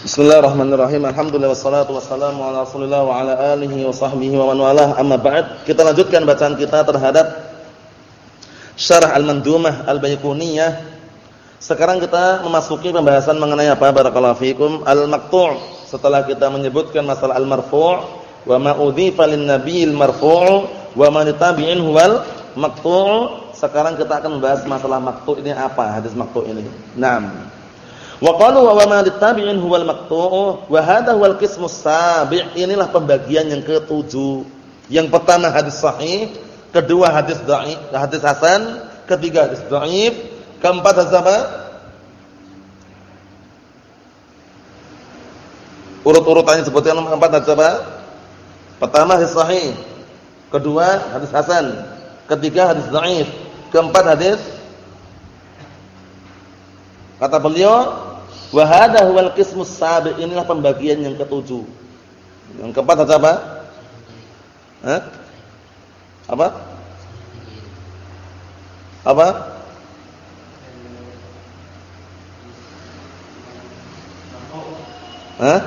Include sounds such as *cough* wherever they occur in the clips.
Bismillahirrahmanirrahim. Alhamdulillah wassalatu wassalamu ala Rasulillah wa ala alihi wa sahbihi wa man walah. Amma ba'd. Kita lanjutkan bacaan kita terhadap Syarah Al-Mandumah Al-Baiquniyah. Sekarang kita memasuki pembahasan mengenai apa? Barakallahu fikum. Al-maqtu'. Setelah kita menyebutkan masalah al-marfu' wa ma udhifa lin-nabiyil marfu' wa man tabi'in huwal maqtu'. Sekarang kita akan membahas masalah maqtu' ini apa? Hadis maqtu' ini. Naam. Wa qalu wa ma littabi'in huwal maqtu'u wa hadha huwal qismus sabi'. Inilah pembagian yang ketujuh. Yang pertama hadis sahih, kedua hadis dhaif, hadis hasan, ketiga hadis dhaif, keempat hadis apa? Urut-urutannya sebutkan keempat hadis apa? Pertama hadis sahih, kedua hadis hasan, ketiga hadis dhaif, keempat hadis Kata beliau, Wa hadha huwal qismus sabi' inilah pembagian yang ketujuh. Yang keempat ada apa? Hah? Apa? Apa? Hah?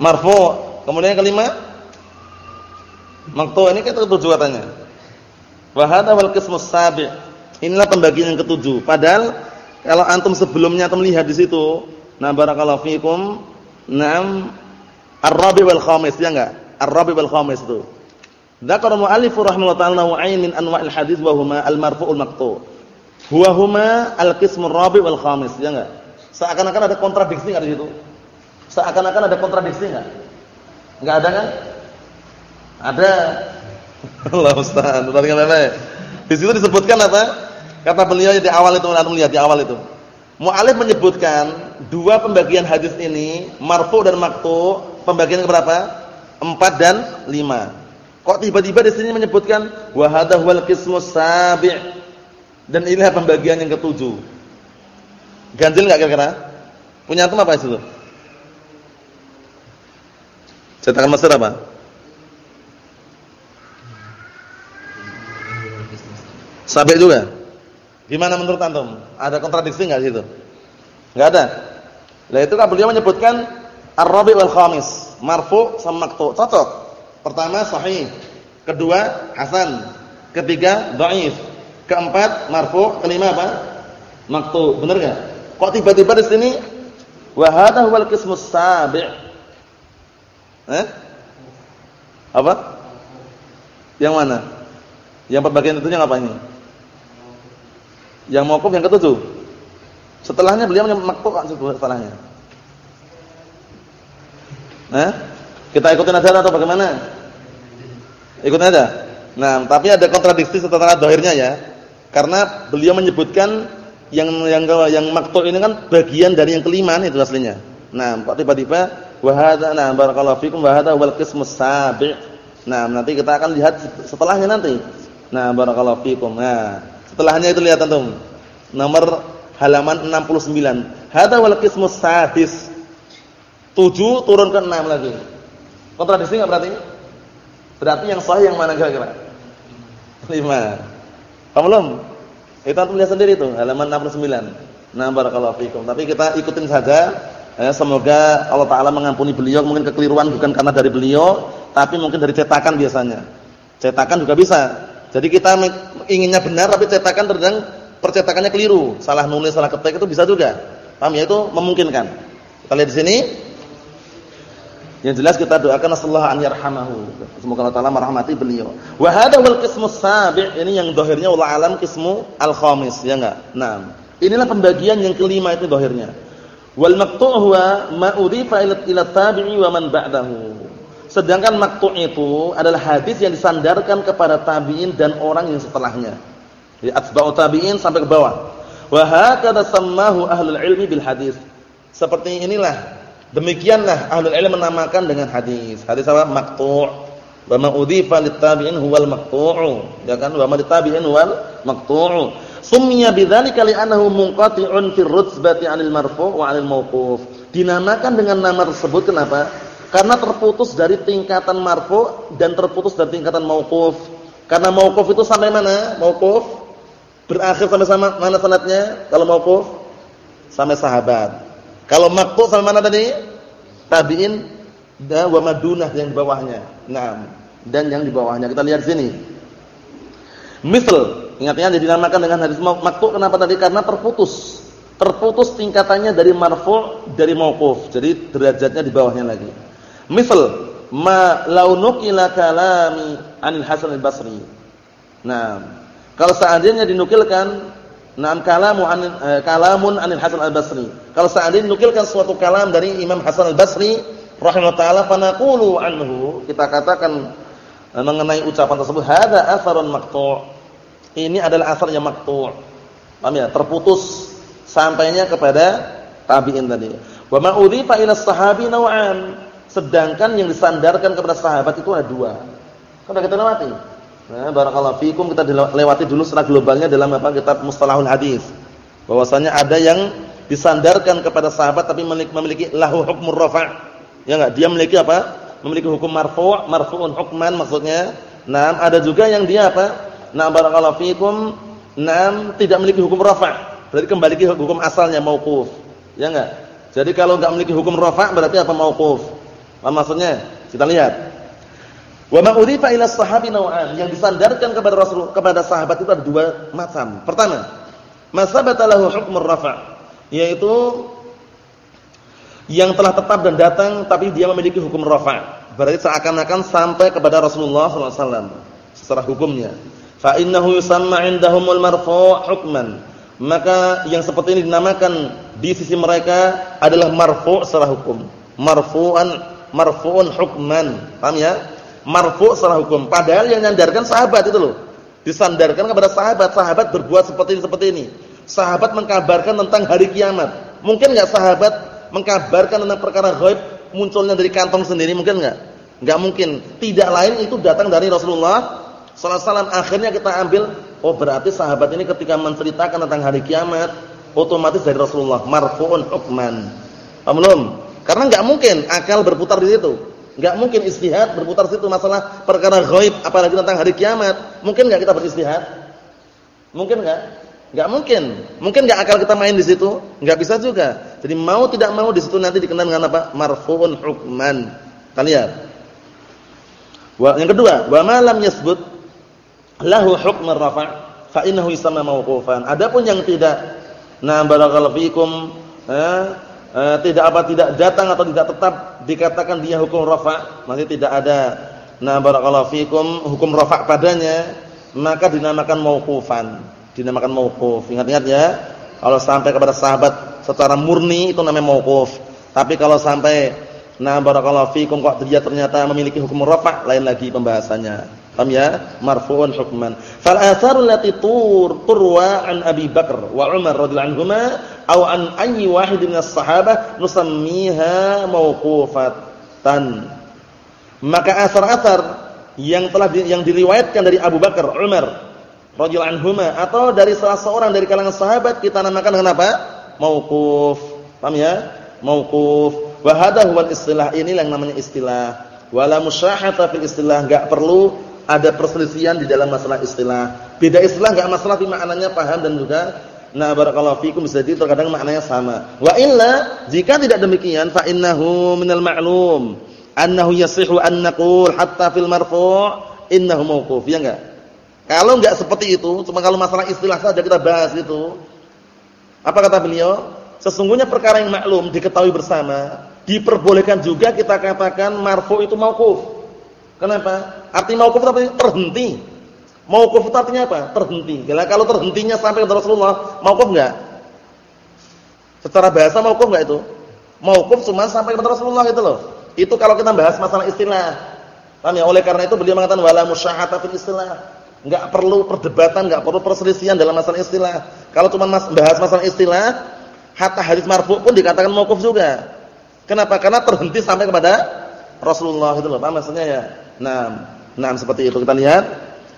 Marfu. Kemudian yang kelima? Maktu ini kan ketujuh katanya. Wa hadha wal qismus sabi'. Inilah pembagian yang ketujuh. Padahal kalau antum sebelumnya antum lihat di situ Nah barakallahu fikum. Naam ar-rabi wal khamis ya enggak? Ar-rabi wal khamis itu. Dzakara mu'allif rahimahullah ta'ala naw'ain min anwa'il hadis wa huma al-marfu'ul maqtu'. Huwa huma al-qismur rabi wal khamis ya enggak? Seakan-akan ada kontradiksi enggak di situ? Seakan-akan ada kontradiksi enggak? Enggak ada kan? Ada. *laughs* Allah Ustaz, perhatikan baik Di situ disebutkan apa? Kata beliau di awal itu, antum lihat di awal itu. Mu'alif menyebutkan dua pembagian hadis ini, marfu dan maktu, pembagian berapa? Empat dan lima. Kok tiba-tiba di sini menyebutkan wa hadha wal qismus sabi' dan inilah pembagian yang ketujuh. Ganjil enggak kira-kira? Punya antum apa itu? Cetakan Mesir apa? Sabi' juga. Gimana menurut antum? Ada kontradiksi enggak di situ? Enggak ada. Lah itu kan beliau menyebutkan ar-rabi wal khamis, marfu sama maqtu. Cocok. Pertama sahih, kedua hasan, ketiga dhaif, keempat marfu, kelima apa? Maqtu. Benar enggak? Kok tiba-tiba di sini wa hadha huwal qismus sabi'? Eh? Apa? Yang mana? Yang pembagian itu yang apa ini? Yang mauquf yang ketujuh. Setelahnya beliau maktu kan setelahnya. Nah, kita ikutin aja atau bagaimana? Ikutin aja. Nah, tapi ada kontradiksi setelah dohirnya ya. Karena beliau menyebutkan yang yang yang maktu ini kan bagian dari yang kelima itu aslinya. Nah, tiba-tiba wa hadza nah barakallahu fikum wa hadza wal qismus sabi'. Nah, nanti kita akan lihat setelahnya nanti. Nah, barakallahu fikum. Nah, Setelahnya itu lihat antum. Nomor halaman 69. Hadza wal qismus sadis. 7 turun ke 6 lagi. Kontradiksi enggak berarti? Berarti yang sahih yang mana kira-kira? 5. Paham belum? Itu antum lihat sendiri itu, halaman 69. Nah, barakallahu fikum. Tapi kita ikutin saja. Ya, semoga Allah taala mengampuni beliau mungkin kekeliruan bukan karena dari beliau, tapi mungkin dari cetakan biasanya. Cetakan juga bisa. Jadi kita inginnya benar tapi cetakan terkadang percetakannya keliru, salah nulis, salah ketik itu bisa juga. Paham ya itu memungkinkan. Kita lihat di sini. Yang jelas kita doakan Allah an yarhamahu. Semoga Allah taala merahmati beliau. Wa hadha wal qismus sabi' ini yang dohirnya Allah alam qismu al-khamis, ya enggak? Nah, inilah pembagian yang kelima itu dohirnya. Wal maqtu' huwa ma udhifa ila tabi'i wa man ba'dahu. Sedangkan maktu itu adalah hadis yang disandarkan kepada tabi'in dan orang yang setelahnya. Di atba'u tabi'in sampai ke bawah. Wa hakadha sammahu ahlul ilmi bil hadis. Seperti inilah demikianlah ahlul ilmi menamakan dengan hadis. Hadis apa? Maqtu'. Wa ma udhifa lit tabi'in huwal maqtu'u. Ya kan? Wa ma lit tabi'in huwal maqtu'u. Summiya bidzalika li'annahu munqati'un fi rutsbati 'anil marfu' wa 'anil mauquf. Dinamakan dengan nama tersebut kenapa? Karena terputus dari tingkatan marfu dan terputus dari tingkatan mauquf. Karena mauquf itu sampai mana? Mauquf berakhir sampai sama mana sanadnya? Kalau mauquf sampai sahabat. Kalau maqtu sampai mana tadi? tabi'in dan wa madunah yang di bawahnya. Naam. Dan yang di bawahnya. Kita lihat sini. Misal, ingat-ingat dinamakan dengan hadis maktu kenapa tadi? Karena terputus. Terputus tingkatannya dari marfu' dari mauquf. Jadi derajatnya di bawahnya lagi. Misal, ma launukila kalami anil Hasan al-Basri. Nah, kalau seandainya dinukilkan Naam kalamu an eh, kalamun anil Hasan al-Basri. Kalau seandainya dinukilkan suatu kalam dari Imam Hasan al-Basri rahimahullah taala fanaqulu anhu kita katakan eh, mengenai ucapan tersebut hada asarun maqtu' ini adalah asar yang maqtu' paham ya? Terputus sampainya kepada tabi'in tadi. Wa ma udhifa ila sahabi naw'an. Sedangkan yang disandarkan kepada sahabat itu ada dua. Kan kita lewati nah barakallahu fikum kita lewati dulu secara globalnya dalam apa kitab mustalahul hadis bahwasanya ada yang disandarkan kepada sahabat tapi memiliki lahu hukmur rafa' Ya enggak? Dia memiliki apa? Memiliki hukum marfu', marfu'un hukman maksudnya. Naam, ada juga yang dia apa? Naam barakallahu fikum, naam tidak memiliki hukum rafa'. Berarti kembali ke hukum asalnya mauquf. Ya enggak? Jadi kalau enggak memiliki hukum rafa' berarti apa mauquf? Apa maksudnya? Kita lihat. Wa ma udhifa ila sahabi naw'an, yang disandarkan kepada Rasul kepada sahabat itu ada dua macam. Pertama, masabata lahu hukmur rafa', yaitu yang telah tetap dan datang tapi dia memiliki hukum rafa'. Berarti seakan-akan sampai kepada Rasulullah SAW secara hukumnya. Fa innahu yusamma 'indahumul marfu' hukman. Maka yang seperti ini dinamakan di sisi mereka adalah marfu' secara hukum. Marfu'an marfu'un hukman. Paham ya? Marfu' secara hukum. Padahal yang nyandarkan sahabat itu loh. Disandarkan kepada sahabat, sahabat berbuat seperti ini seperti ini. Sahabat mengkabarkan tentang hari kiamat. Mungkin enggak sahabat mengkabarkan tentang perkara gaib munculnya dari kantong sendiri mungkin enggak? Enggak mungkin. Tidak lain itu datang dari Rasulullah sallallahu alaihi. Akhirnya kita ambil oh berarti sahabat ini ketika menceritakan tentang hari kiamat otomatis dari Rasulullah marfu'un hukman. Paham belum? Karena enggak mungkin akal berputar di situ. Enggak mungkin istihad berputar situ masalah perkara gaib apalagi tentang hari kiamat. Mungkin enggak kita beristihad? Mungkin enggak? Enggak mungkin. Mungkin enggak akal kita main di situ? Enggak bisa juga. Jadi mau tidak mau di situ nanti dikenal dengan apa? Marfu'un hukman. Kita lihat. Yang kedua, wa ma lam yasbut lahu hukm rafa' fa innahu yusamma mauqufan. Adapun yang tidak nah barakallahu fikum eh, eh, tidak apa tidak datang atau tidak tetap dikatakan dia hukum rafa', masih tidak ada nah barakallahu fikum hukum rafa' padanya, maka dinamakan mauqufan dinamakan mauquf. Ingat-ingat ya, kalau sampai kepada sahabat secara murni itu namanya mauquf. Tapi kalau sampai nah barakallahu fikum kok dia ternyata memiliki hukum rafa' lain lagi pembahasannya. Paham ya? Marfu'un hukman. Fal atharu allati tur turwa Abi Bakar wa Umar radhiyallahu anhuma aw an ayyi wahid min as-sahabah nusammiha mauqufatan. Maka asar-asar yang telah di, yang diriwayatkan dari Abu Bakar, Umar radhiyallahu anhuma atau dari salah seorang dari kalangan sahabat kita namakan dengan apa? Mauquf. Paham ya? Mauquf. Wa hadha huwa istilah ini yang namanya istilah. Wala musyahata fil istilah, enggak perlu ada perselisihan di dalam masalah istilah. Beda istilah enggak masalah di maknanya paham dan juga nah barakallahu fikum jadi terkadang maknanya sama. Wa illa jika tidak demikian fa innahu minal ma'lum annahu yasihu an naqul hatta fil marfu' innahu mauquf. Ya enggak? Kalau enggak seperti itu, cuma kalau masalah istilah saja kita bahas itu. Apa kata beliau? Sesungguhnya perkara yang maklum diketahui bersama, diperbolehkan juga kita katakan marfu itu mauquf. Kenapa? Arti mauquf itu? Terhenti. Mauquf itu artinya apa? Terhenti. Kalau terhentinya sampai kepada Rasulullah, mauquf enggak? Secara bahasa mauquf enggak itu? Mauquf cuma sampai kepada Rasulullah itu loh. Itu kalau kita bahas masalah istilah. Paham ya? Oleh karena itu beliau mengatakan wala musyahata fil istilah Enggak perlu perdebatan, enggak perlu perselisihan dalam masalah istilah. Kalau cuma bahas masalah istilah, hatta hadis marfu pun dikatakan mauquf juga. Kenapa? Karena terhenti sampai kepada Rasulullah itu loh. Apa maksudnya ya? Nah, nah seperti itu kita lihat.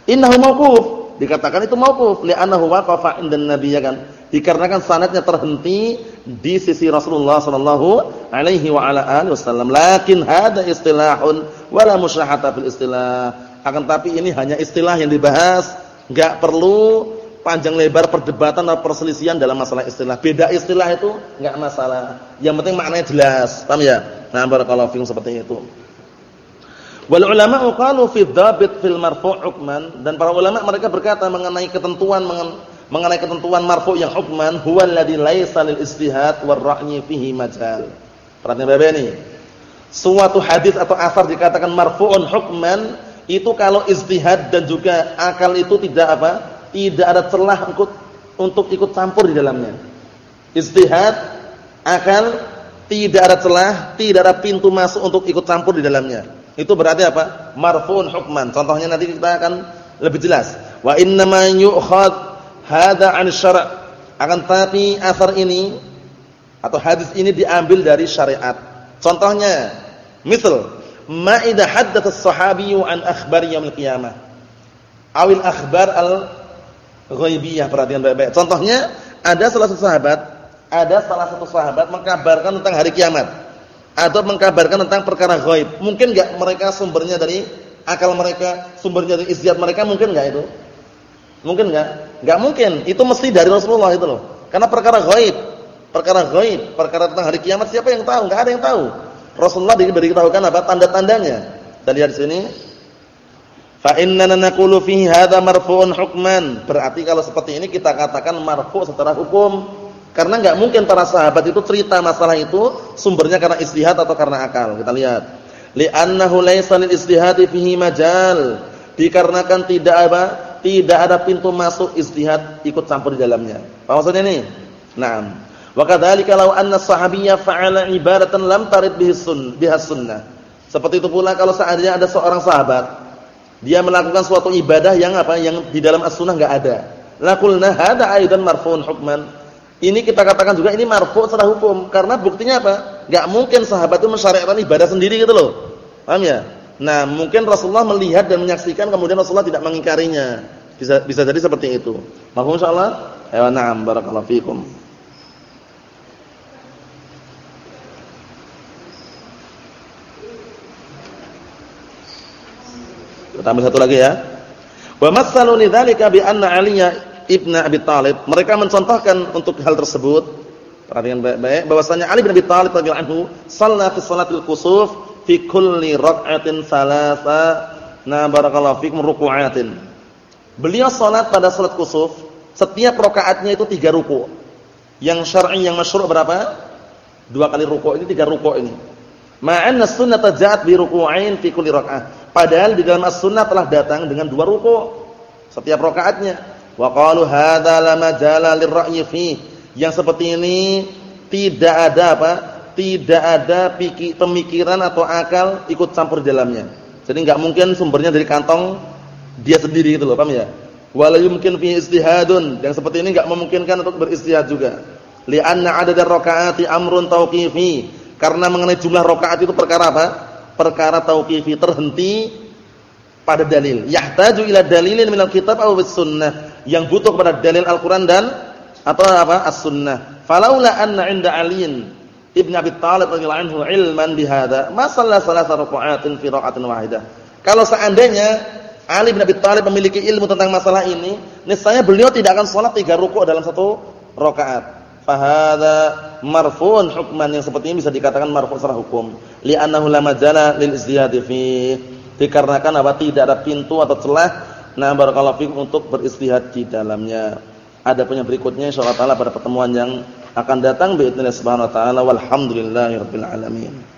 Innahu mauquf. Dikatakan itu mauquf li'annahu waqafa indan nabiy ya kan. Dikarenakan sanadnya terhenti di sisi Rasulullah sallallahu alaihi wa ala alihi wasallam. Lakin hada istilahun wala musyahata fil istilah akan tapi ini hanya istilah yang dibahas, enggak perlu panjang lebar perdebatan atau perselisihan dalam masalah istilah. Beda istilah itu enggak masalah. Yang penting maknanya jelas. Paham ya? Nah, barakallahu fikum seperti itu. Wal ulama qalu fi dzabit fil marfu' hukman dan para ulama mereka berkata mengenai ketentuan mengenai ketentuan marfu' yang hukman huwa alladhi laisa lil istihad war ra'yi fihi majal. Perhatian Bapak ini. Suatu hadis atau asar dikatakan marfu'un hukman itu kalau istihad dan juga akal itu tidak apa? Tidak ada celah untuk untuk ikut campur di dalamnya. Istihad, akal tidak ada celah, tidak ada pintu masuk untuk ikut campur di dalamnya. Itu berarti apa? Marfu'un hukman. Contohnya nanti kita akan lebih jelas. Wa innama yu'khad hadza 'an syara'. Akan tapi asar ini atau hadis ini diambil dari syariat. Contohnya, misal ma idza haddatsa as-sahabiyyu an akhbar yaumil qiyamah. Awil akhbar al-ghaibiyah. Perhatian baik-baik. Contohnya, ada salah satu sahabat, ada salah satu sahabat mengkabarkan tentang hari kiamat atau mengkabarkan tentang perkara gaib. Mungkin enggak mereka sumbernya dari akal mereka, sumbernya dari istiad mereka mungkin enggak itu? Mungkin enggak? Enggak mungkin. Itu mesti dari Rasulullah itu loh. Karena perkara gaib, perkara gaib, perkara tentang hari kiamat siapa yang tahu? Enggak ada yang tahu. Rasulullah diberitahukan apa? Tanda-tandanya. Kita lihat di sini. Fa inna naqulu fihi hadza marfu'un hukman. Berarti kalau seperti ini kita katakan marfu' secara hukum karena enggak mungkin para sahabat itu cerita masalah itu sumbernya karena istihad atau karena akal. Kita lihat. Li'annahu laisa lil istihadi fihi majal. Dikarenakan tidak apa? Tidak ada pintu masuk istihad ikut campur di dalamnya. Apa maksudnya ini? Naam. Wa kadzalika law anna sahabiyya fa'ala ibadatan lam tarid bihi sunnah. Seperti itu pula kalau seandainya ada seorang sahabat dia melakukan suatu ibadah yang apa? Yang di dalam as-sunnah enggak ada. Laqulna hadza aidan marfu'un hukman ini kita katakan juga ini marfu' secara hukum karena buktinya apa? Enggak mungkin sahabat itu mensyariatkan ibadah sendiri gitu loh. Paham ya? Nah, mungkin Rasulullah melihat dan menyaksikan kemudian Rasulullah tidak mengingkarinya. Bisa bisa jadi seperti itu. Mahfum insyaallah? Ya na'am barakallahu fikum. Ambil satu lagi ya. Wa masalu lidzalika bi anna Aliya Ibn Abi Talib, mereka mencontohkan untuk hal tersebut. Perhatikan baik-baik bahwasanya Ali bin Abi Talib radhiyallahu anhu shalla fi salatil kusuf fi kulli rak'atin salasa na barakallahu fikum ruku'atin. Beliau salat pada salat kusuf, setiap rakaatnya itu tiga ruku. Yang syar'i yang masyru' berapa? Dua kali ruku ini tiga ruku ini. Ma'anna sunnah ja'at bi ruku'ain fi kulli rak'ah. Padahal di dalam as-sunnah telah datang dengan dua ruku setiap rakaatnya. Wa qalu hadza la majala lirra'yi fi. Yang seperti ini tidak ada apa? Tidak ada pikir, pemikiran atau akal ikut campur di dalamnya. Jadi enggak mungkin sumbernya dari kantong dia sendiri gitu loh, paham ya? Wala yumkin fi istihadun. Yang seperti ini enggak memungkinkan untuk beristihad juga. Li'anna adad ar-raka'ati amrun tauqifi. Karena mengenai jumlah rakaat itu perkara apa? Perkara tauqifi terhenti pada dalil. Yahtaju ila dalilin minal kitab aw sunnah yang butuh kepada dalil Al-Qur'an dan atau apa? As-Sunnah. Falaula anna 'inda Aliin Ibn Abi Thalib radhiyallahu anhu ilman bihadza, ma shalla salasa raka'atin fi raka'atin wahidah. Kalau seandainya Ali bin Abi Thalib memiliki ilmu tentang masalah ini, niscaya beliau tidak akan salat tiga rukuk dalam satu rakaat. Fahada marfu'un hukman yang seperti ini bisa dikatakan marfu' secara hukum. Li'annahu la majala lil izdihadi fi. Dikarenakan apa? Tidak ada pintu atau celah Nah, barakallahu fikum untuk beristihad di dalamnya. Ada punya berikutnya insyaallah pada pertemuan yang akan datang bi'idznillah subhanahu wa taala walhamdulillahirabbil alamin.